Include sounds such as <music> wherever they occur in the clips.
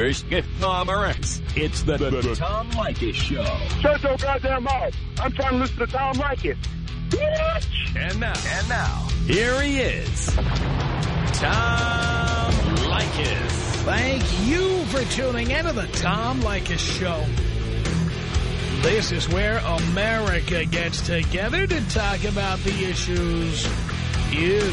Here's Tom Morris. It's the, the, the Tom Leykis Show. Shut your goddamn mouth. I'm trying to listen to Tom Leykis. Bitch! And now, and now, here he is, Tom Leykis. Thank you for tuning into the Tom Leykis Show. This is where America gets together to talk about the issues you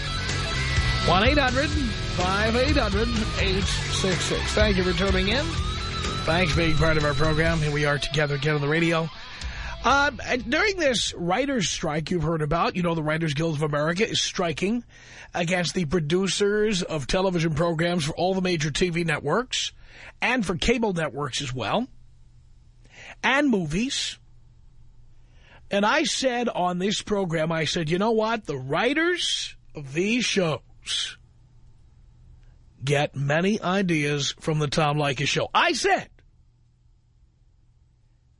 1-800-5800-866. Thank you for tuning in. Thanks for being part of our program. Here we are together again on the radio. Uh, during this writer's strike you've heard about, you know the Writers Guild of America is striking against the producers of television programs for all the major TV networks and for cable networks as well, and movies. And I said on this program, I said, you know what? The writers of these shows get many ideas from the Tom Leykis show. I said,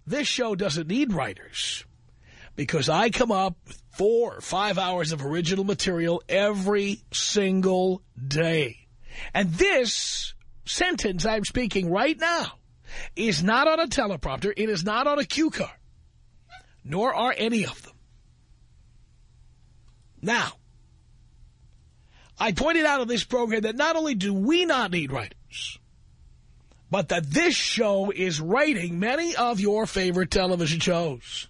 this show doesn't need writers because I come up with four or five hours of original material every single day. And this sentence I'm speaking right now is not on a teleprompter. It is not on a cue card. Nor are any of them. Now, I pointed out on this program that not only do we not need writers, but that this show is writing many of your favorite television shows.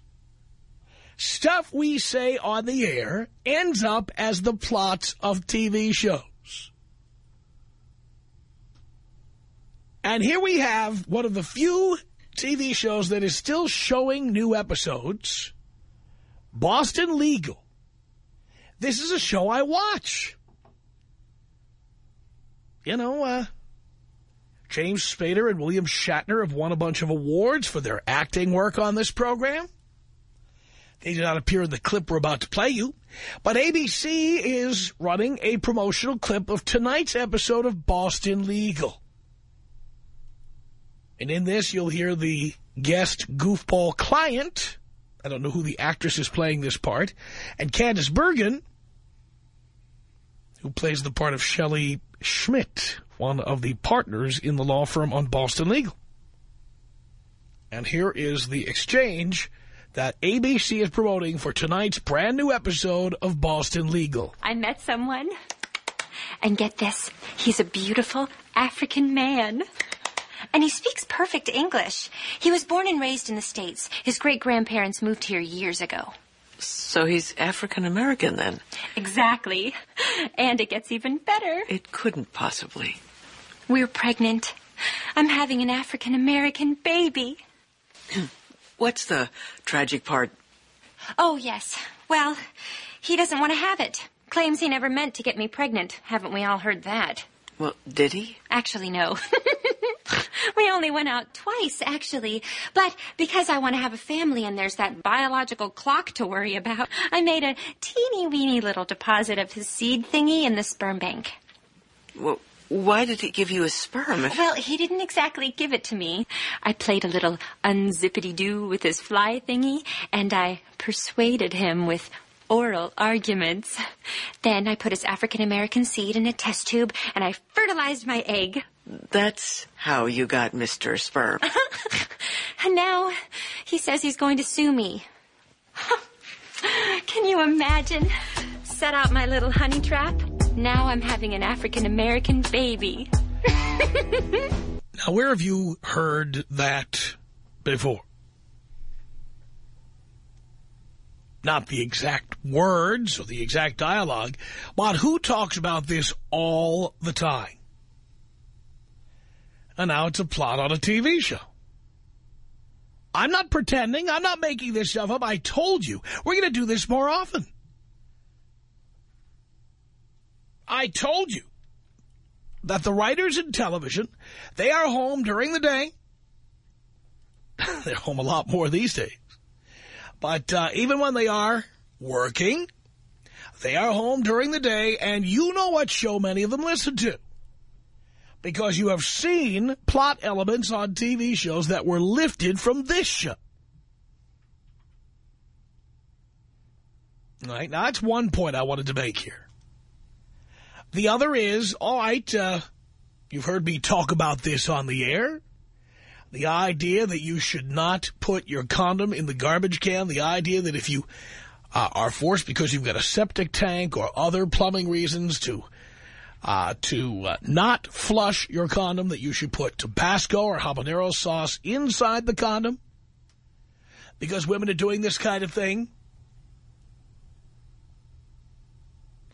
Stuff we say on the air ends up as the plots of TV shows. And here we have one of the few TV shows that is still showing new episodes, Boston Legal. This is a show I watch. You know, uh, James Spader and William Shatner have won a bunch of awards for their acting work on this program. They do not appear in the clip we're about to play you. But ABC is running a promotional clip of tonight's episode of Boston Legal. And in this, you'll hear the guest goofball client. I don't know who the actress is playing this part. And Candice Bergen, who plays the part of Shirley Schmidt, one of the partners in the law firm on Boston Legal. And here is the exchange that ABC is promoting for tonight's brand new episode of Boston Legal. I met someone, and get this, he's a beautiful African man. And he speaks perfect English. He was born and raised in the States. His great-grandparents moved here years ago. So he's African American then? Exactly. And it gets even better. It couldn't possibly. We're pregnant. I'm having an African American baby. <clears throat> What's the tragic part? Oh, yes. Well, he doesn't want to have it. Claims he never meant to get me pregnant. Haven't we all heard that? Well, did he? Actually, no. <laughs> <laughs> we only went out twice, actually. But because I want to have a family and there's that biological clock to worry about, I made a teeny weeny little deposit of his seed thingy in the sperm bank. Well, why did he give you a sperm? Well, he didn't exactly give it to me. I played a little unzippity-doo with his fly thingy, and I persuaded him with oral arguments. Then I put his African-American seed in a test tube, and I fertilized my egg. That's how you got Mr. Sperm. <laughs> and now he says he's going to sue me. <laughs> Can you imagine? Set out my little honey trap. Now I'm having an African-American baby. <laughs> now, where have you heard that before? Not the exact words or the exact dialogue, but who talks about this all the time? And now it's a plot on a TV show. I'm not pretending. I'm not making this stuff up. I told you. We're going to do this more often. I told you. that the writers in television, they are home during the day. <laughs> They're home a lot more these days. But uh, even when they are working, they are home during the day, and you know what show many of them listen to. Because you have seen plot elements on TV shows that were lifted from this show. All right, now that's one point I wanted to make here. The other is, all right, uh, you've heard me talk about this on the air. The idea that you should not put your condom in the garbage can. The idea that if you uh, are forced because you've got a septic tank or other plumbing reasons to uh, to uh, not flush your condom, that you should put Tabasco or habanero sauce inside the condom because women are doing this kind of thing.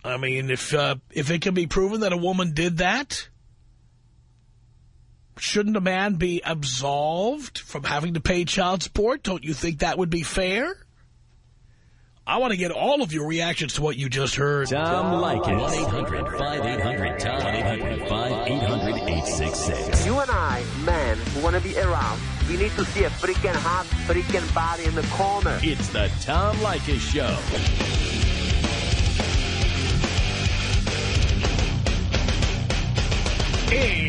I mean, if uh, if it can be proven that a woman did that, shouldn't a man be absolved from having to pay child support? Don't you think that would be fair? I want to get all of your reactions to what you just heard. Tom Leykis. 1-800-5800-TOM. 1-800-5800-866. You and I, men who want to be around, we need to see a freaking hot, freaking body in the corner. It's the Tom Leykis Show. It's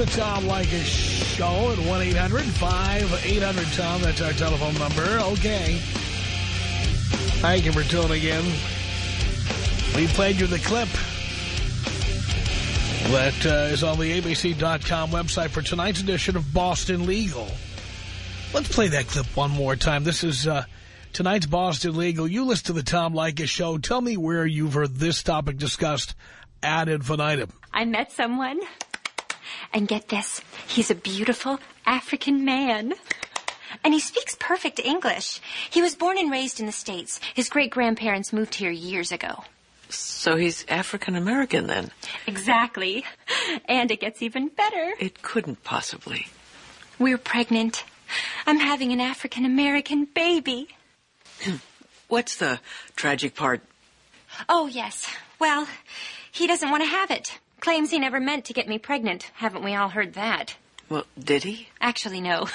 the Tom Leykis Show at 1-800-5800-TOM. That's our telephone number. Okay. Thank you for tuning in. We played you the clip that uh, is on the ABC.com website for tonight's edition of Boston Legal. Let's play that clip one more time. This is uh, tonight's Boston Legal. You listen to the Tom Leykis Show. Tell me where you've heard this topic discussed ad infinitum. I met someone. And get this, he's a beautiful African man. And he speaks perfect English. He was born and raised in the States. His great-grandparents moved here years ago. So he's African American then? Exactly. <laughs> And it gets even better. It couldn't possibly. We're pregnant. I'm having an African American baby. <clears throat> What's the tragic part? Oh, yes. Well, he doesn't want to have it. Claims he never meant to get me pregnant. Haven't we all heard that? Well, did he? Actually, no.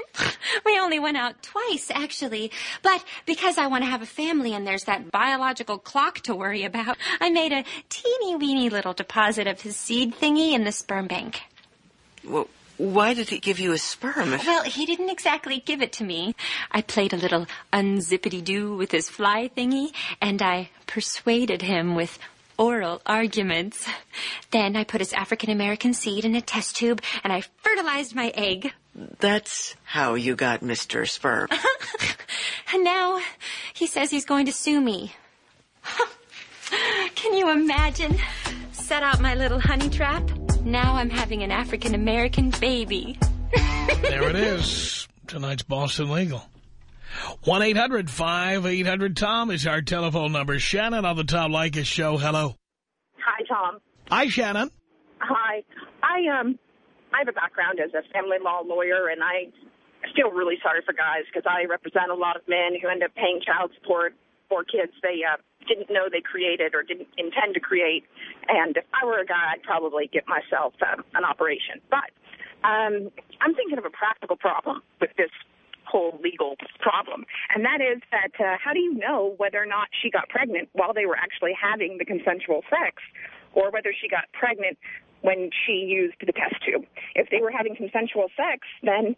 <laughs> we only went out twice, actually. But because I want to have a family and there's that biological clock to worry about, I made a teeny weeny little deposit of his seed thingy in the sperm bank. Well, why did he give you a sperm? Well, he didn't exactly give it to me. I played a little unzippity-doo with his fly thingy, and I persuaded him with oral arguments. Then I put his African-American seed in a test tube, and I fertilized my egg. That's how you got Mr. Sperm. <laughs> And now he says he's going to sue me. <laughs> Can you imagine? Set out my little honey trap. Now I'm having an African American baby. <laughs> There it is. Tonight's Boston Legal. 1-800-5800-TOM is our telephone number. Shannon on the Tom Leykis Show. Hello. Hi, Tom. Hi, Shannon. Hi. I um, I have a background as a family law lawyer, and I feel really sorry for guys because I represent a lot of men who end up paying child support for kids they uh, didn't know they created or didn't intend to create. And if I were a guy, I'd probably get myself um, an operation. But um, I'm thinking of a practical problem with this whole legal problem, and that is that uh, how do you know whether or not she got pregnant while they were actually having the consensual sex, or whether she got pregnant when she used the test tube? If they were having consensual sex, then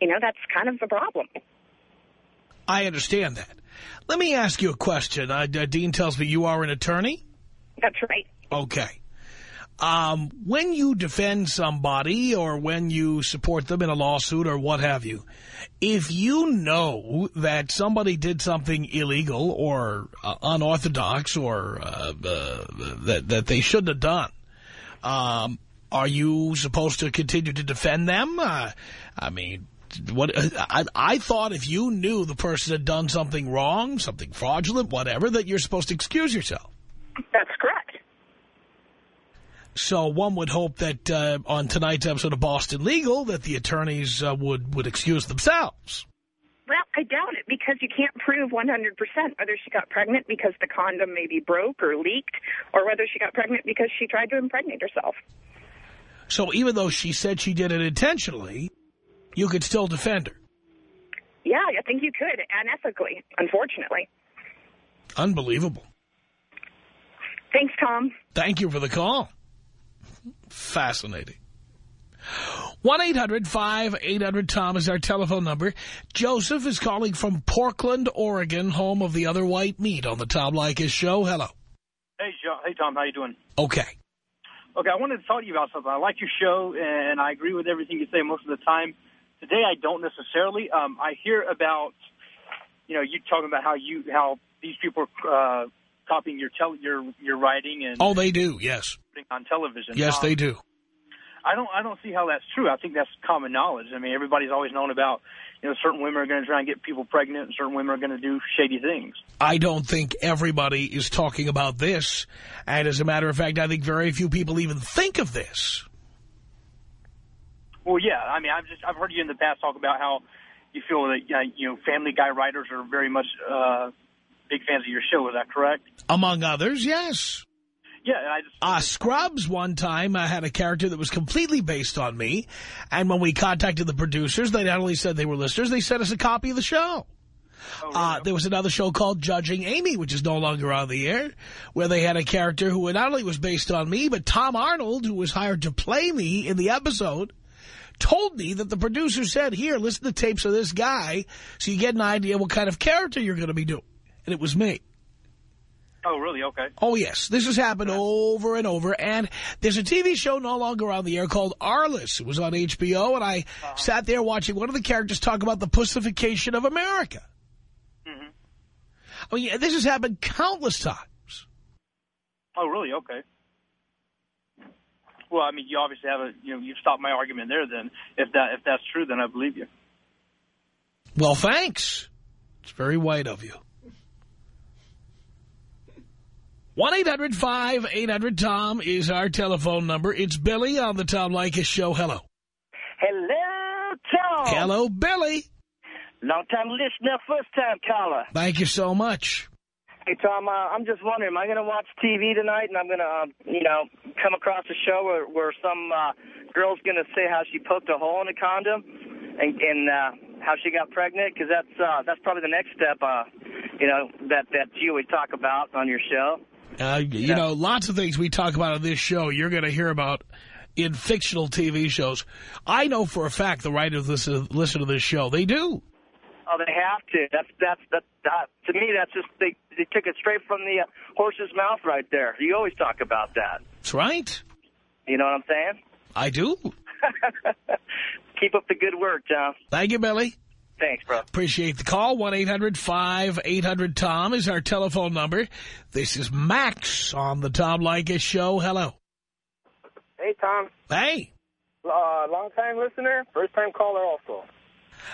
you know that's kind of the problem. I understand that. Let me ask you a question. Uh, Dean tells me you are an attorney? That's right. Okay. Um, when you defend somebody or when you support them in a lawsuit or what have you, if you know that somebody did something illegal or uh, unorthodox or uh, uh, that, that they shouldn't have done, um, are you supposed to continue to defend them? Uh, I mean, what I, I thought if you knew the person had done something wrong, something fraudulent, whatever, that you're supposed to excuse yourself. That's correct. So one would hope that uh, on tonight's episode of Boston Legal that the attorneys uh, would, would excuse themselves. Well, I doubt it because you can't prove 100% whether she got pregnant because the condom maybe broke or leaked or whether she got pregnant because she tried to impregnate herself. So even though she said she did it intentionally, you could still defend her. Yeah, I think you could, unethically, unfortunately. Unbelievable. Thanks, Tom. Thank you for the call. Fascinating. 1-800-5800-TOM is our telephone number. Joseph is calling from Portland, Oregon, home of the other white meat on the Tom Leykis show. Hello. Hey, Joe. Hey, Tom. How you doing? Okay. Okay, I wanted to talk to you about something. I like your show, and I agree with everything you say most of the time. Today, I don't necessarily. Um, I hear about, you know, you talking about how you how these people are uh, copying your your your writing and Oh, they do. Yes. on television. Yes, Um, they do. I don't I don't see how that's true. I think that's common knowledge. I mean, everybody's always known about, you know, certain women are going to try and get people pregnant, and certain women are going to do shady things. I don't think everybody is talking about this. And as a matter of fact, I think very few people even think of this. Well, yeah. I mean, I've just I've heard you in the past talk about how you feel that uh, you know Family Guy writers are very much uh, big fans of your show. Is that correct? Among others, yes. Yeah, and I just Uh, Scrubs one time uh, had a character that was completely based on me. And when we contacted the producers, they not only said they were listeners, they sent us a copy of the show. oh? Uh, there was another show called Judging Amy, which is no longer on the air, where they had a character who not only was based on me, but Tom Arnold, who was hired to play me in the episode, told me that the producer said, here, listen to tapes of this guy so you get an idea what kind of character you're going to be doing. And it was me. oh, really? Okay. Oh, yes. This has happened over and over. And there's a TV show no longer on the air called Arliss. It was on HBO, and I sat there watching one of the characters talk about the pussification of America. Mhm. I mean, this has happened countless times. Oh, really? Okay. Well, I mean, you obviously have a you know you've stopped my argument there. Then, if that if that's true, then I believe you. Well, thanks. It's very white of you. 1-800-5800-TOM is our telephone number. It's Billy on the Tom Leykis Show. Hello. Hello, Tom. Hello, Billy. Long time listener, first time caller. Thank you so much. Hey, Tom, uh, I'm just wondering, am I going to watch TV tonight and I'm going to, uh, you know, come across a show where, where some uh, girl's going to say how she poked a hole in a condom and, and uh, how she got pregnant? Because that's, uh, that's probably the next step, uh, you know, that, that you always talk about on your show. Uh, you know, lots of things we talk about on this show you're going to hear about in fictional TV shows. I know for a fact the writers listen, listen to this show. They do. Oh, they have to. That's that's that. that to me, that's just they they took it straight from the uh, horse's mouth right there. You always talk about that. That's right. You know what I'm saying? I do. <laughs> Keep up the good work, Tom. Thank you, Billy. Thanks, bro. Appreciate the call. 1-800-5800-TOM is our telephone number. This is Max on the Tom Leykis Show. Hello. Hey, Tom. Hey. Uh, long-time listener, first-time caller also.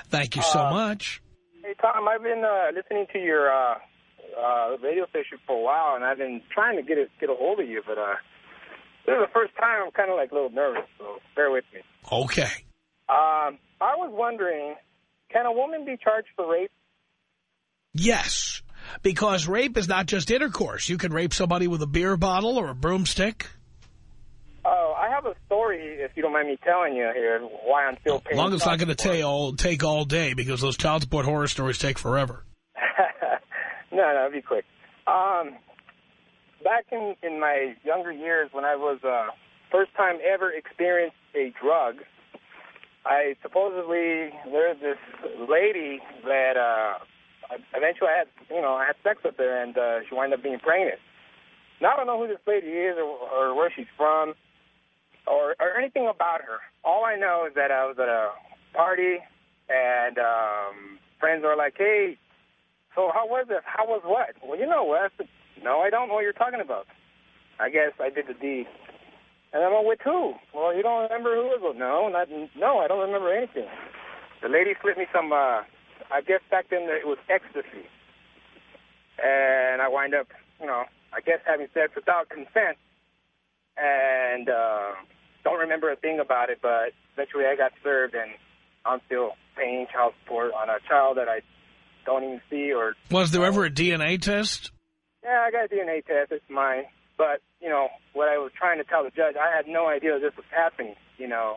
Thank you so Uh, much. Hey, Tom, I've been uh, listening to your uh, uh, radio station for a while, and I've been trying to get it, get a hold of you, but uh, this is the first time I'm kind of like a little nervous, so bear with me. Okay. Um, I was wondering, can a woman be charged for rape? Yes, because rape is not just intercourse. You can rape somebody with a beer bottle or a broomstick. Oh, I have a story, if you don't mind me telling you here, why I'm still As paying. long as it's not going to take all, take all day because those child support horror stories take forever. <laughs> no, no, it'll be quick. Um, back in, in my younger years when I was uh, first time ever experienced a drug, I supposedly there's this lady that uh, eventually I had you know I had sex with her and uh, she wound up being pregnant. Now I don't know who this lady is or, or where she's from or, or anything about her. All I know is that I was at a party and um, friends were like, "Hey, so how was it? How was what? Well, you know what? No, I don't know what you're talking about. I guess I did the deed. And I'm with who? Well, you don't remember who it was? No, not, no, I don't remember anything. The lady slipped me some, uh, I guess back then it was ecstasy. And I wind up, you know, I guess having sex without consent. And uh, don't remember a thing about it, but eventually I got served and I'm still paying child support on a child that I don't even see or Was there ever a DNA test? yeah, I got a DNA test. It's mine. But, you know, what I was trying to tell the judge, I had no idea this was happening, you know.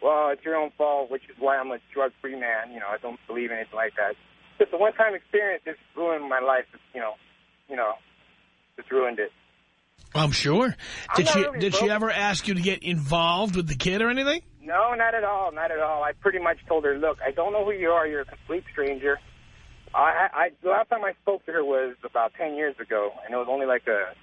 Well, it's your own fault, which is why I'm a drug-free man. You know, I don't believe in anything like that. Just a one-time experience just ruined my life, you know. You know, just ruined it. I'm sure. I'm Did she really did she ever ask you to get involved with the kid or anything? No, not at all, not at all. I pretty much told her, look, I don't know who you are. You're a complete stranger. I, I, I the last time I spoke to her was about 10 years ago, and it was only like a,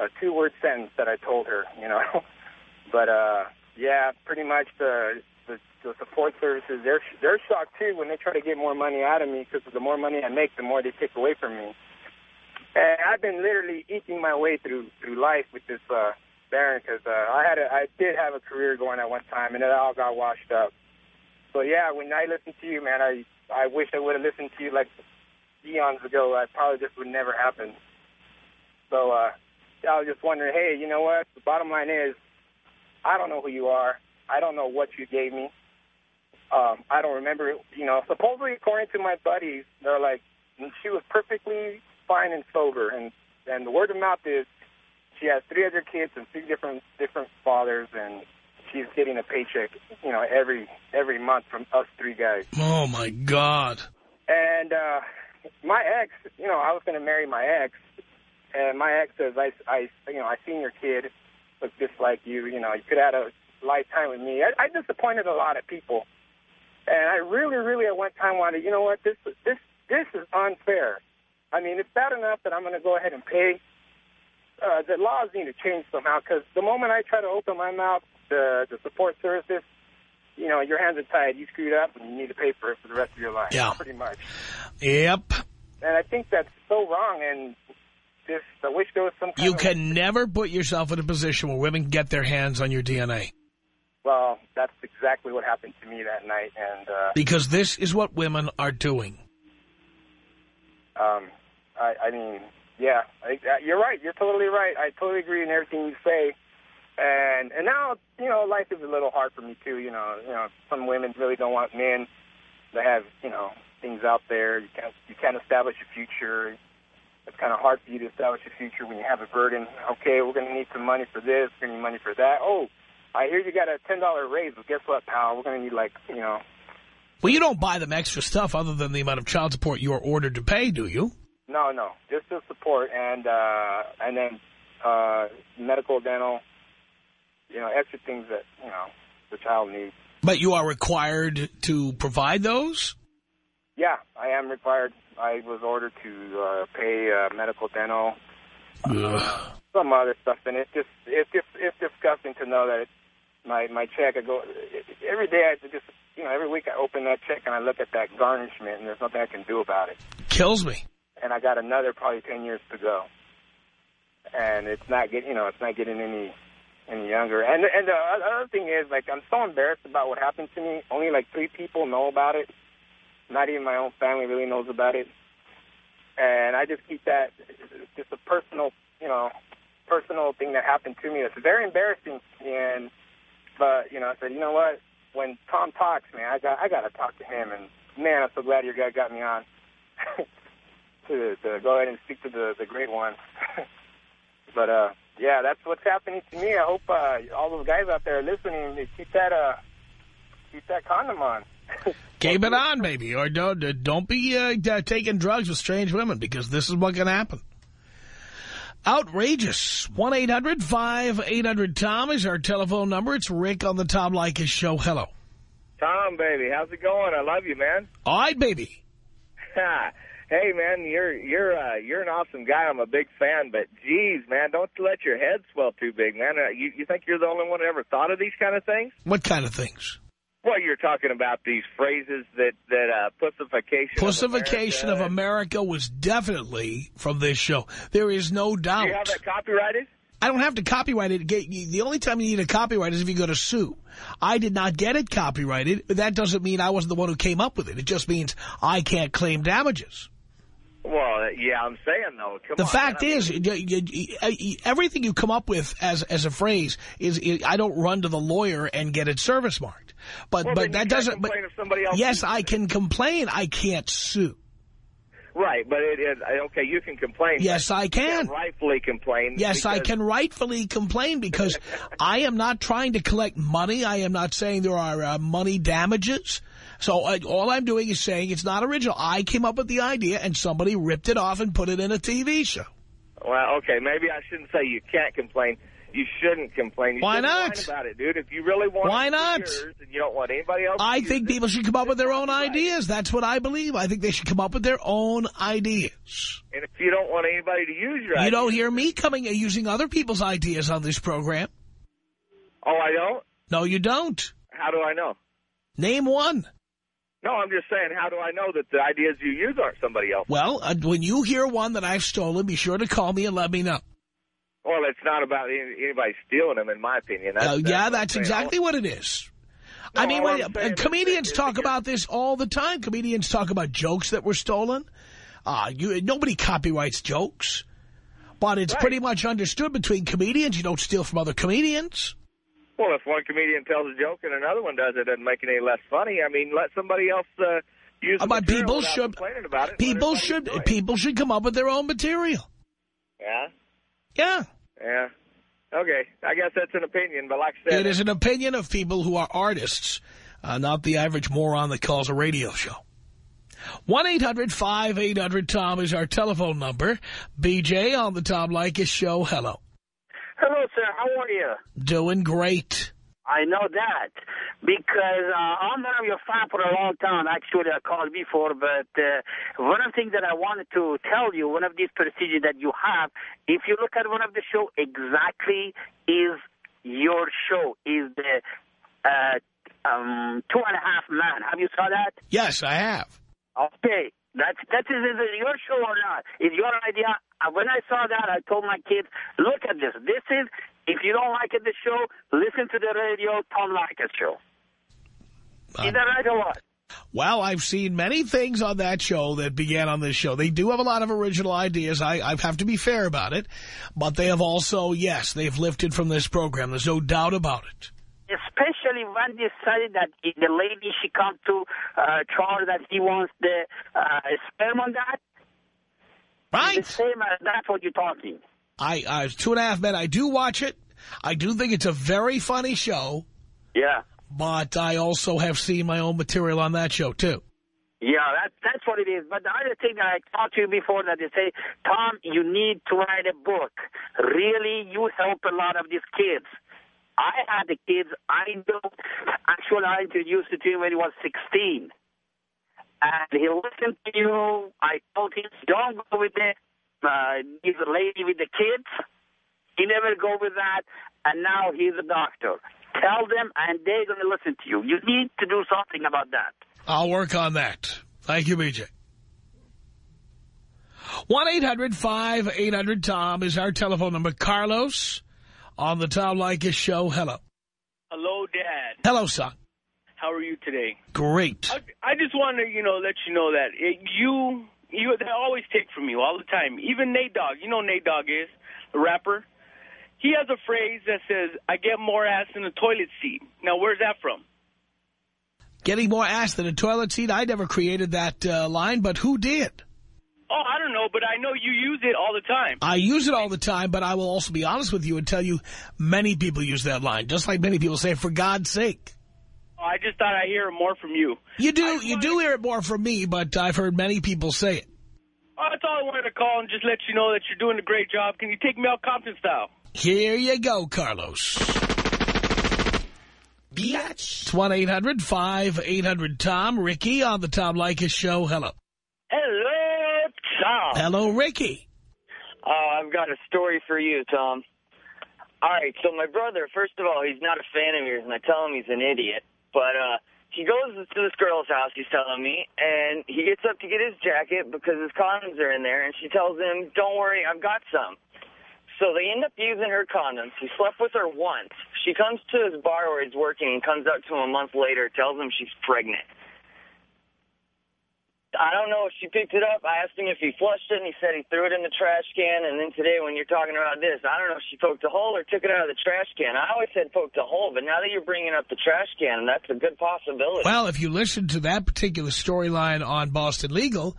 a two-word sentence that I told her, you know. <laughs> but, uh, yeah, pretty much the, the, the support services, they're, they're shocked, too, when they try to get more money out of me, because the more money I make, the more they take away from me. And I've been literally eking my way through through life with this uh, Baron because uh, I had a, I did have a career going at one time, and it all got washed up. So yeah, when I listened to you, man, I I wish I would have listened to you like eons ago. I probably just would never happen. So uh, I was just wondering, hey, you know what? The bottom line is, I don't know who you are. I don't know what you gave me. Um, I don't remember. You know, supposedly according to my buddies, they're like she was perfectly fine and sober, and and the word of mouth is she has three other kids and three different different fathers, and she's getting a paycheck, you know, every every month from us three guys. Oh my God. And uh, my ex, you know, I was going to marry my ex, and my ex says, I, I, you know, I seen your kid look just like you. You know, you could have had a lifetime with me. I, I disappointed a lot of people, and I really, really at one time wanted, you know what, this, this, this is unfair. I mean, it's bad enough that I'm going to go ahead and pay. Uh, the laws need to change somehow because the moment I try to open my mouth, the the support services, you know, your hands are tied. You screwed up, and you need to pay for it for the rest of your life. Yeah. pretty much. Yep. And I think that's so wrong. And just I wish there was some. Kind You can never put yourself in a position where women get their hands on your DNA. Well, that's exactly what happened to me that night, and uh, Because this is what women are doing. um, I, I mean, yeah, I, you're right. You're totally right. I totally agree in everything you say. And and now, you know, life is a little hard for me too. You know, you know, some women really don't want men that have, you know, things out there. You can't you can't establish a future. It's kind of hard for you to establish a future when you have a burden. Okay, we're going to need some money for this. We're going to need money for that. Oh, I hear you got a ten dollar raise. But guess what, pal? We're going to need like, you know, Well, you don't buy them extra stuff other than the amount of child support you are ordered to pay, do you? No, no, just the support and uh, and then uh, medical, dental, you know, extra things that you know the child needs. But you are required to provide those? Yeah, I am required. I was ordered to uh, pay uh, medical, dental, Ugh. some other stuff, and it's just it's just it's disgusting to know that it's my my check. I go every day. I just you know every week I open that check and I look at that garnishment, and there's nothing I can do about it. Kills me. and I got another probably ten years to go. And it's not getting, you know, it's not getting any any younger. And and the other thing is, like, I'm so embarrassed about what happened to me. Only like three people know about it. Not even my own family really knows about it. And I just keep that just a personal, you know, personal thing that happened to me. It's very embarrassing. And but you know, I said, you know what? When Tom talks, man, I got I got to talk to him. And man, I'm so glad your guy got me on. <laughs> to, to go ahead and speak to the, the great one. <laughs> but, uh, yeah, that's what's happening to me. I hope uh, all those guys out there listening, keep that, uh, keep that condom on. <laughs> Keep it on, baby. Or don't, uh, don't be uh, uh, taking drugs with strange women because this is what can happen. Outrageous. 1-800-5800-TOM is our telephone number. It's Rick on the Tom Leykis show. Hello. Tom, baby, how's it going? I love you, man. All right, baby. <laughs> hey, man, you're you're uh, you're an awesome guy. I'm a big fan, but geez, man, don't let your head swell too big, man. Uh, you you think you're the only one who ever thought of these kind of things? What kind of things? Well, you're talking about these phrases that that uh, pussification. Pussification of of America was definitely from this show. There is no doubt. Do you have that copyrighted? I don't have to copyright it. Get- The only time you need a copyright is if you go to sue. I did not get it copyrighted. That doesn't mean I wasn't the one who came up with it. It just means I can't claim damages. Well, yeah, I'm saying though. Come the on, fact man, is, you, everything you come up with as as a phrase is, is, I don't run to the lawyer and get it service marked. But Well, but that doesn't. But if somebody else yes, I can complain. I can't sue. Right, but it is okay. You can complain. Yes, I can. rightfully complain. Yes, I can rightfully complain because <laughs> I am not trying to collect money. I am not saying there are uh, money damages. So uh, all I'm doing is saying it's not original. I came up with the idea and somebody ripped it off and put it in a TV show. Well, okay, maybe I shouldn't say you can't complain. You shouldn't complain. You Why shouldn't not? about it, dude. If you really want Why not? and you don't want anybody else. I think people should come up with their own ideas. That's what I believe. I think they should come up with their own ideas. and if you don't want anybody to use your, You ideas- don't hear me coming and using other people's ideas on this program. Oh, I don't. No, you don't. How do I know? Name one. No, I'm just saying. How do I know that the ideas you use aren't somebody else? Well, uh, when you hear one that I've stolen, be sure to call me and let me know. Well, it's not about any, anybody stealing them, in my opinion. That's, Uh, yeah, what I'm that's exactly what it is. I mean, when, uh, is comedians talk about this all the time. Comedians talk about jokes that were stolen. Uh, you, nobody copyrights jokes. But it's Right. pretty much understood between comedians. You don't steal from other comedians. Well, if one comedian tells a joke and another one does, it doesn't make it any less funny. I mean, let somebody else uh, use Uh, But people should complaining about it. people should people should come up with their own material. Yeah, Yeah, yeah. Okay, I guess that's an opinion, but like I said, it is an opinion of people who are artists, uh, not the average moron that calls a radio show. 1-800-5800-TOM is our telephone number. BJ on the Tom Leykis show. Hello. Hello, sir. How are you? Doing great. I know that because uh, I'm one of your fan for a long time. Actually, I called before, but uh, one of the things that I wanted to tell you, one of these procedures that you have, if you look at one of the show, exactly is your show is the uh, um, two and a half man. Have you saw that? Yes, I have. Okay, that's that is, it your show or not? Is your idea? Uh, When I saw that, I told my kids, look at this. This is if you don't like it, the show, listen to the radio, Tom Leykis show. Is that right or what? Well, I've seen many things on that show that began on this show. They do have a lot of original ideas. I, I have to be fair about it. But they have also, yes, they've lifted from this program. There's no doubt about it. Especially when they decided that if the lady she come to uh, Charles that he wants the uh, sperm on that. Right. The same as that's what you're talking. I, I Two and a Half Men, I do watch it. I do think it's a very funny show. Yeah. But I also have seen my own material on that show, too. Yeah, that, that's what it is. But the other thing that I talked to you before that they say, Tom, you need to write a book. Really, you help a lot of these kids. I had the kids. I know. Actually, I introduced it to him when he was 16. And he listened to you. I told him, don't go with the, uh, he's a lady with the kids. He never go with that. And now he's a doctor. Tell them, and they're going to listen to you. You need to do something about that. I'll work on that. Thank you, BJ. 1-800-5800-TOM is our telephone number. Carlos on the Tom Leykis show. Hello. Hello, Dad. Hello, son. How are you today? Great. I, I just want to, you know, let you know that it, you, you, they always take from you all the time. Even Nate Dogg, you know Nate Dogg is, the rapper. He has a phrase that says, "I get more ass in a toilet seat." Now, where's that from? Getting more ass than a toilet seat. I never created that uh, line, but who did? Oh, I don't know, but I know you use it all the time. I use it all the time, but I will also be honest with you and tell you many people use that line, just like many people say, for God's sake. Oh, I just thought I'd hear more from you. You do, you do hear it more from me, but I've heard many people say it. Oh, that's all I wanted to call and just let you know that you're doing a great job. Can you take me out Compton style? Here you go, Carlos. Biatch. It's 1-800-5800-TOM. Ricky on the Tom Leykis show. Hello. Hello, Tom. Hello, Ricky. Oh, I've got a story for you, Tom. All right, so my brother, first of all, he's not a fan of yours, and I tell him he's an idiot. But uh, he goes to this girl's house, he's telling me, and he gets up to get his jacket because his condoms are in there, and she tells him, don't worry, I've got some. So they end up using her condoms. He slept with her once. She comes to his bar where he's working and comes up to him a month later, tells him she's pregnant. I don't know if she picked it up. I asked him if he flushed it, and he said he threw it in the trash can. And then today, when you're talking about this, I don't know if she poked a hole or took it out of the trash can. I always said poked a hole, but now that you're bringing up the trash can, that's a good possibility. Well, if you listen to that particular storyline on Boston Legal,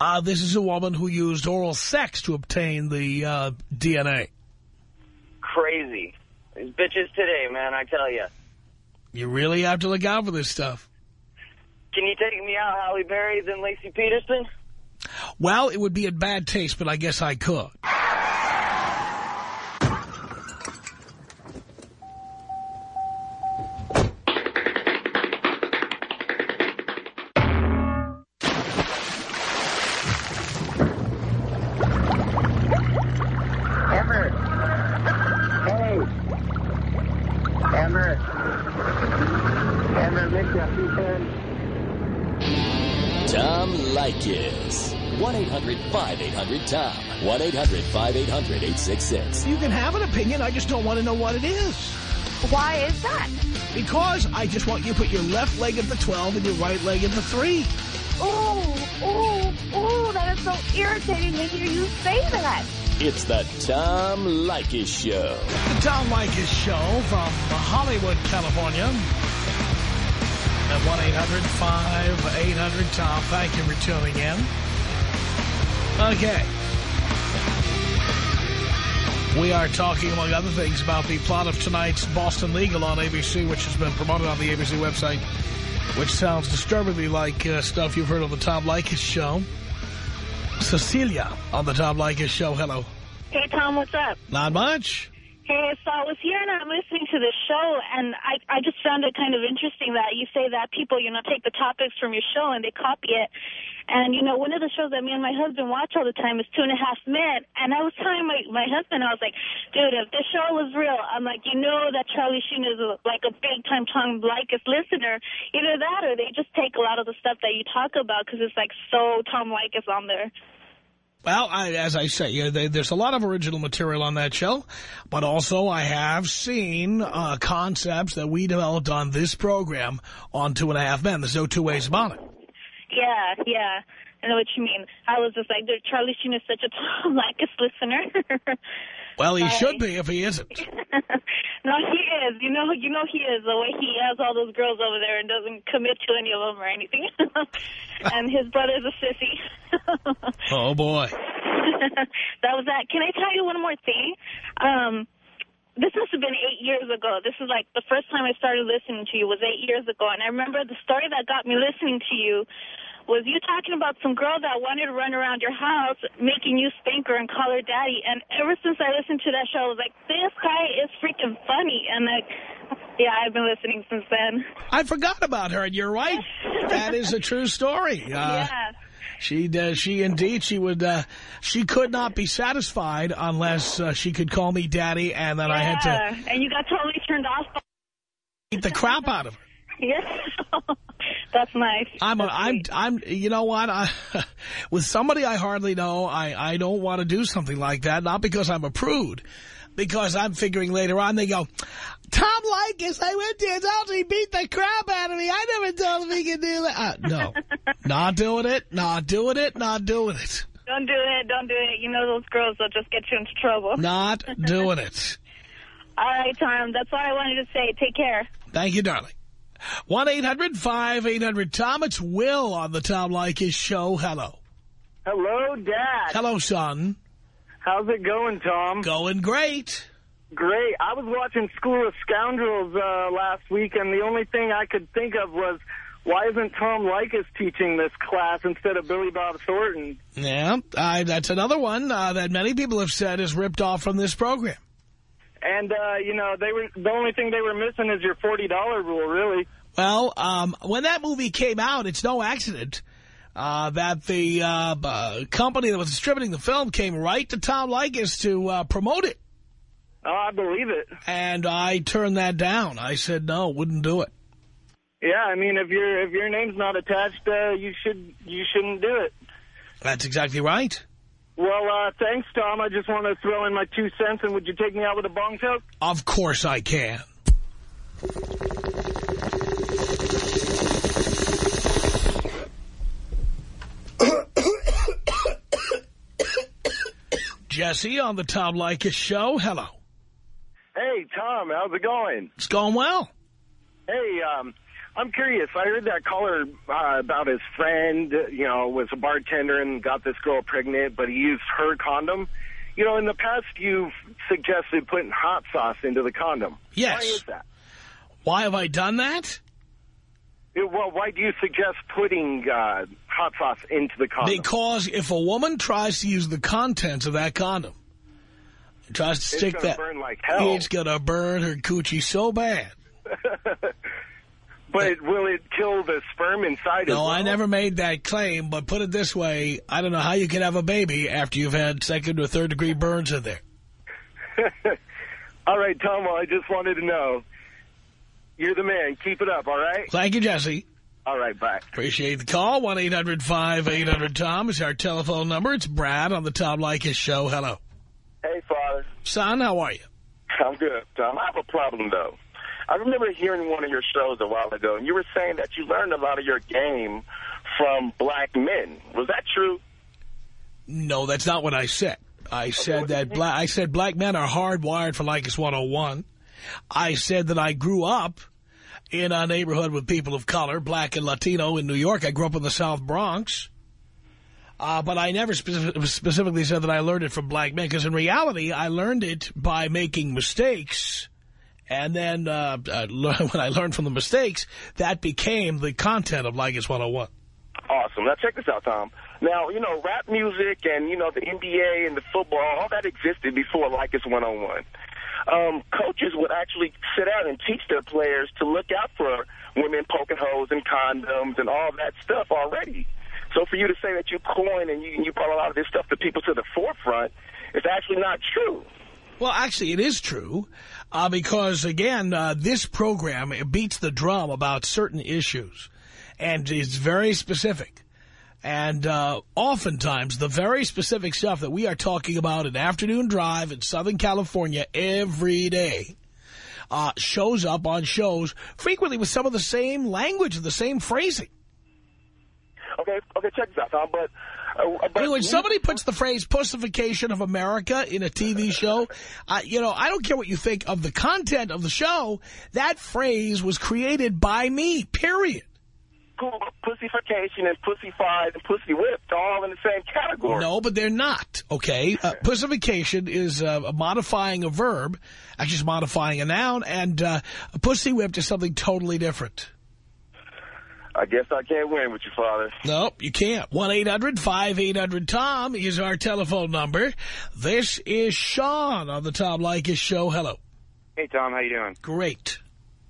uh, this is a woman who used oral sex to obtain the uh, DNA. Crazy. These bitches today, man, I tell you. You really have to look out for this stuff. Can you take me out, Halle Berry, then Laci Peterson? Well, it would be in bad taste, but I guess I could. 1-800-5800-866. You can have an opinion, I just don't want to know what it is. Why is that? Because I just want you to put your left leg at the 12 and your right leg at the 3. Oh, oh, oh, that is so irritating to hear you say that. It's the Tom Leykis Show. The Tom Leykis Show from Hollywood, California. At 1-800-5800-TOM. Thank you for tuning in. Okay. We are talking, among other things, about the plot of tonight's Boston Legal on ABC, which has been promoted on the ABC website, which sounds disturbingly like uh, stuff you've heard on the Tom Leykis Show. Cecilia on the Tom Leykis Show. Hello. Hey, Tom, what's up? Not much. Hey, so I was here and I'm listening to the show, and I, I just found it kind of interesting that you say that people, you know, take the topics from your show and they copy it. And, you know, one of the shows that me and my husband watch all the time is Two and a Half Men. And I was telling my, my husband, I was like, dude, if this show was real, I'm like, you know that Charlie Sheen is a, like a big-time Tom Leykis listener. Either that or they just take a lot of the stuff that you talk about because it's like so Tom Leykis on there. Well, I, as I say, yeah, they, there's a lot of original material on that show, but also I have seen uh, concepts that we developed on this program on Two and a Half Men. There's no two ways about it. Yeah, yeah. I know what you mean. I was just like, Charlie Sheen is such a <laughs> Tom listener. <laughs> Well, he should be if he isn't. <laughs> no, he is. You know, you know he is. The way he has all those girls over there and doesn't commit to any of them or anything. and his brother's a sissy. Oh, boy. that was that. Can I tell you one more thing? Um, this must have been eight years ago. This is like the first time I started listening to you was eight years ago. And I remember the story that got me listening to you was you talking about some girl that wanted to run around your house making you spank her and call her daddy. And ever since I listened to that show, I was like, this guy is freaking funny. And like, yeah, I've been listening since then. I forgot about her, and you're right. <laughs> That is a true story. Uh, yeah. She uh, she indeed she would uh, she could not be satisfied unless uh, she could call me daddy, and then I had to and you got totally turned off. by- beat the crap out of her. Yes. <laughs> That's nice. I'm a, I'm I'm you know what I <laughs> with somebody I hardly know I I don't want to do something like that not because I'm a prude because I'm figuring later on they go Tom Leykis I went to his house he beat the crap out of me I never told him he could do that uh, no <laughs> not doing it not doing it not doing it Don't do it. Don't do it. You know those girls will just get you into trouble. not <laughs> doing it All right, Tom. That's all I wanted to say. Take care. thank you darling 1-800-5800-TOM it's Will on the Tom Leykis show hello Hello, Dad. hello son How's it going, Tom? Going great. Great. I was watching School of Scoundrels uh, last week, and the only thing I could think of was, why isn't Tom Leykis teaching this class instead of Billy Bob Thornton? Yeah, uh, that's another one uh, that many people have said is ripped off from this program. And, uh, you know, they were the only thing they were missing is your $40 rule, really. Well, um, when that movie came out, it's no accident uh, that the uh, uh, company that was distributing the film came right to Tom Leykis to uh, promote it. Oh, I believe it. And I turned that down. I said, no, wouldn't do it. Yeah, I mean, if your if your name's not attached, uh, you should you shouldn't do it. That's exactly right. Well, uh, thanks, Tom. I just want to throw in my two cents, and would you take me out with a bong toke? Of course I can. Jesse on the Tom Leykis show. Hello. Hey, Tom, how's it going? It's going well. Hey, um, I'm curious. I heard that caller uh, about his friend, you know, was a bartender and got this girl pregnant, but he used her condom. You know, in the past, you've suggested putting hot sauce into the condom. Yes. Why is that? Why have I done that? It- well, why do you suggest putting uh, hot sauce into the condom? Because if a woman tries to use the contents of that condom, tries to It's stick gonna that, burn like hell. it's going to burn her coochie so bad. <laughs> but will it kill the sperm inside as No, well? I never made that claim, but put it this way, I don't know how you can have a baby after you've had second or third degree burns in there. <laughs> all right, Tom, well, I just wanted to know. You're the man. Keep it up, all right? Thank you, Jesse. All right, bye. Appreciate the call. 1-800-5800-TOM is our telephone number. It's Brad on the Tom Leykis show. Hello. Hey, Father. Son, how are you? I'm good, Tom. I have a problem, though. I remember hearing one of your shows a while ago, and you were saying that you learned a lot of your game from black men. Was that true? No, that's not what I said. I said that black, I said black men are hardwired for Leykis 101. I said that I grew up in a neighborhood with people of color, black and Latino in New York. I grew up in the South Bronx. Uh, but I never specific, specifically said that I learned it from black men, because in reality, I learned it by making mistakes. And then uh, uh, <laughs> when I learned from the mistakes, that became the content of Leykis 101. Awesome. Now, check this out, Tom. Now, you know, rap music and, you know, the NBA and the football, all that existed before Leykis 101. Um, coaches would actually sit out and teach their players to look out for women poking holes and condoms and all that stuff already. So for you to say that you coined and you, you brought a lot of this stuff to people to the forefront it's actually not true. Well, actually, it is true, uh, because, again, uh, this program beats the drum about certain issues, and it's very specific. And uh, oftentimes, the very specific stuff that we are talking about in Afternoon Drive in Southern California every day uh, shows up on shows frequently with some of the same language and the same phrasing. Okay, okay, check this out, Tom. But, uh, but I mean, when somebody puts the phrase pussification of America in a TV show, uh, you know, I don't care what you think of the content of the show. That phrase was created by me, period. Cool, pussification and pussyfied and pussy whipped are all in the same category. No, but they're not, okay? Uh, pussification is uh, modifying a verb, actually it's modifying a noun, and uh, pussy whipped is something totally different. I guess I can't win with you, Father. Nope, you can't. 1-800-5800-TOM is our telephone number. This is Sean on the Tom Leykis show. Hello. Hey, Tom. How you doing? Great.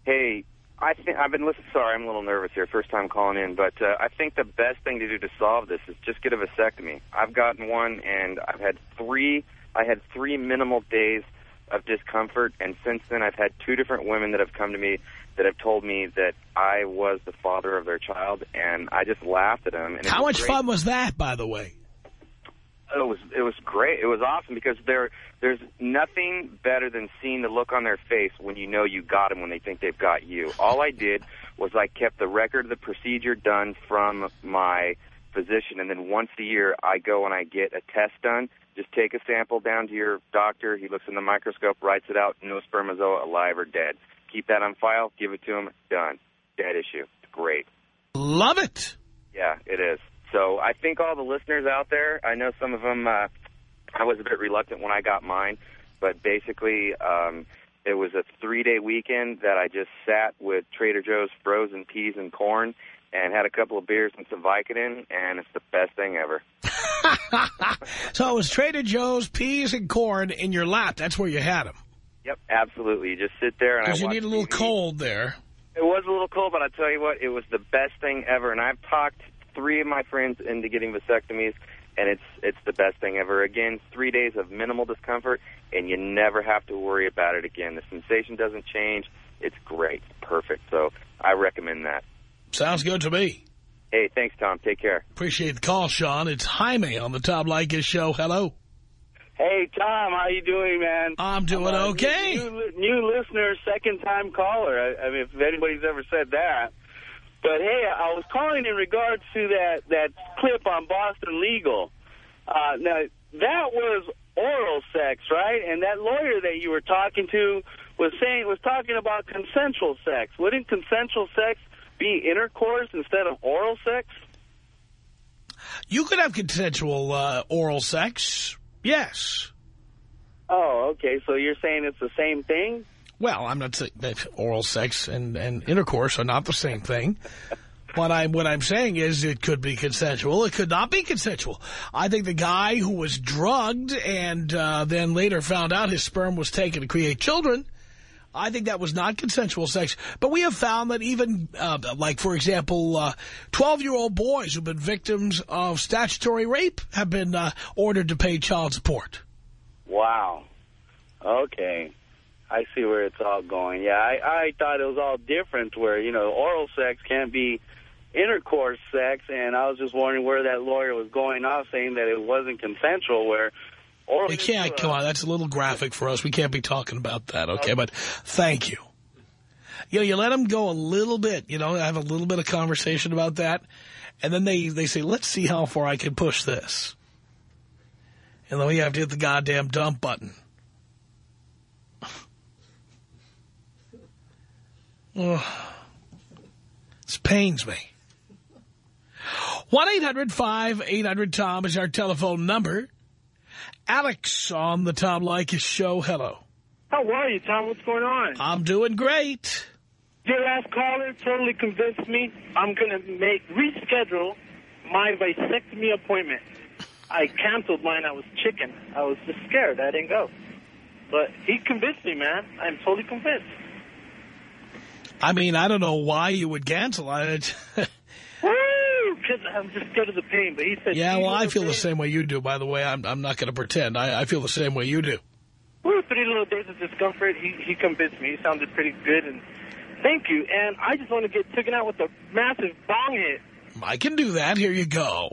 Hey, I think I've been listening. Sorry, I'm a little nervous here. First time calling in, but uh, I think the best thing to do to solve this is just get a vasectomy. I've gotten one, and I've had three. I had three minimal days of discomfort, and since then, I've had two different women that have come to me that have told me that I was the father of their child, and I just laughed at them. And How much great. fun was that, by the way? It was it was great. It was awesome because there there's nothing better than seeing the look on their face when you know you got them when they think they've got you. All I did was I kept the record of the procedure done from my physician, and then once a year I go and I get a test done. Just take a sample down to your doctor. He looks in the microscope, writes it out. No spermazoa, alive or dead. Keep that on file. Give it to him. Done. Dead issue. It's great. Love it. Yeah, it is. So I think all the listeners out there, I know some of them, uh, I was a bit reluctant when I got mine, but basically um, it was a three-day weekend that I just sat with Trader Joe's frozen peas and corn and had a couple of beers and some Vicodin, and it's the best thing ever. <laughs> So it was Trader Joe's, peas and corn in your lap. That's where you had them. Yep, absolutely. You just sit there and Because you need a little TV. cold there. It was a little cold, but I tell you what, it was the best thing ever. And I've talked three of my friends into getting vasectomies, and it's it's the best thing ever. Again, three days of minimal discomfort, and you never have to worry about it again. The sensation doesn't change. It's great, perfect. So I recommend that. Sounds good to me. Hey, thanks, Tom. Take care. Appreciate the call, Sean. It's Jaime on the Tom Leykis show. Hello. Hey, Tom, how you doing, man? I'm doing a okay. New, new, new listener, second-time caller. I, I mean, if anybody's ever said that. But, hey, I was calling in regards to that, that clip on Boston Legal. Uh, now, that was oral sex, right? And that lawyer that you were talking to was saying was talking about consensual sex. Wouldn't consensual sex be intercourse instead of oral sex? You could have consensual uh, oral sex, yes. Oh, okay. So you're saying it's the same thing? Well, I'm not saying that oral sex and, and intercourse are not the same thing. But I'm what I'm saying is it could be consensual. It could not be consensual. I think the guy who was drugged and uh, then later found out his sperm was taken to create children, I think that was not consensual sex. But we have found that even, uh, like, for example, 12-year-old boys who've been victims of statutory rape have been uh, ordered to pay child support. Wow. Okay. I see where it's all going. Yeah, I, I thought it was all different where, you know, oral sex can't be intercourse sex, and I was just wondering where that lawyer was going off saying that it wasn't consensual, where oral... You can't, uh, come on, that's a little graphic for us. We can't be talking about that, okay? But thank you. You know, you let them go a little bit, you know, have a little bit of conversation about that, and then they, they say, let's see how far I can push this. And then we have to hit the goddamn dump button. Oh, this pains me. 1-800-5800-TOM is our telephone number. Alex on the Tom Leykis show. Hello. How are you, Tom? What's going on? I'm doing great. Your last caller totally convinced me I'm going to make reschedule my vasectomy appointment. I canceled mine. I was chicken. I was just scared. I didn't go. But he convinced me, man. I'm totally convinced. I mean, I don't know why you would cancel it. <laughs> I'm just good of the pain. But he said... Yeah, well, I feel pain. the same way you do, by the way. I'm, I'm not going to pretend. I, I feel the same way you do. Woo, three little days of discomfort. He, he convinced me. He sounded pretty good. And thank you. And I just want to get taken out with a massive bong hit. I can do that. Here you go.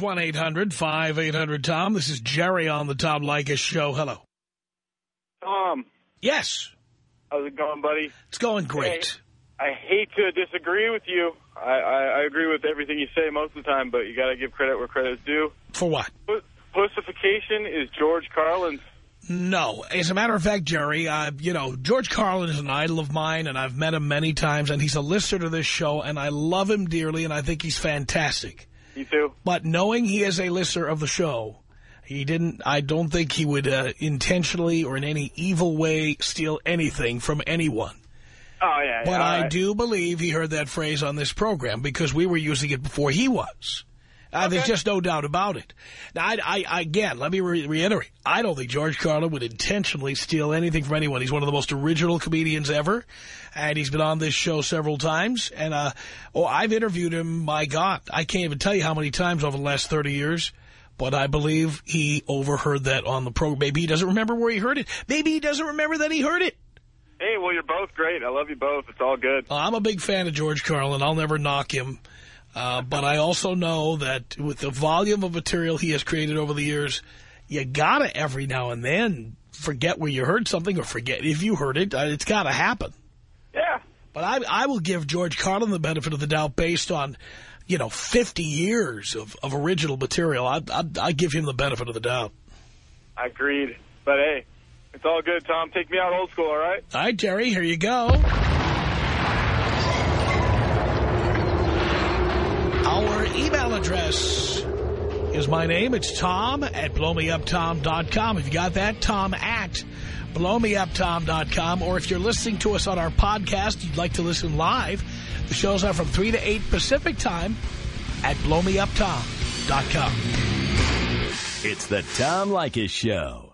1-800-5800-TOM. This is Jerry on the Tom Leykis show. Hello. Tom. Yes. How's it going, buddy? It's going great. Hey, I hate to disagree with you. I, I, I agree with everything you say most of the time, but you got to give credit where credit is due. For what? Pussification is George Carlin's. No. As a matter of fact, Jerry, uh, you know, George Carlin is an idol of mine, and I've met him many times, and he's a listener to this show, and I love him dearly, and I think he's fantastic. You too. But knowing he is a listener of the show, he didn't, I don't think he would uh, intentionally or in any evil way steal anything from anyone. Oh, yeah. But yeah, I right. do believe he heard that phrase on this program because we were using it before he was. Uh, There's just no doubt about it. Now, I, I, again, let me re reiterate. I don't think George Carlin would intentionally steal anything from anyone. He's one of the most original comedians ever, and he's been on this show several times. And uh, oh, I've interviewed him, my God, I can't even tell you how many times over the last 30 years. But I believe he overheard that on the program. Maybe he doesn't remember where he heard it. Maybe he doesn't remember that he heard it. Hey, well, you're both great. I love you both. It's all good. I'm a big fan of George Carlin. I'll never knock him. Uh, but I also know that with the volume of material he has created over the years, you gotta every now and then forget where you heard something or forget if you heard it. Uh, it's gotta happen. Yeah. But I, I will give George Carlin the benefit of the doubt based on, you know, 50 years of, of original material. I, I, I give him the benefit of the doubt. Agreed. But hey, it's all good, Tom. Take me out old school, all right? All right, Jerry, here you go. Our email address is my name. It's Tom at blowmeuptom.com. If you got that, Tom at blowmeuptom.com. Or if you're listening to us on our podcast, you'd like to listen live, the shows are from 3 to 8 Pacific time at blowmeuptom.com. It's the Tom Leykis Show.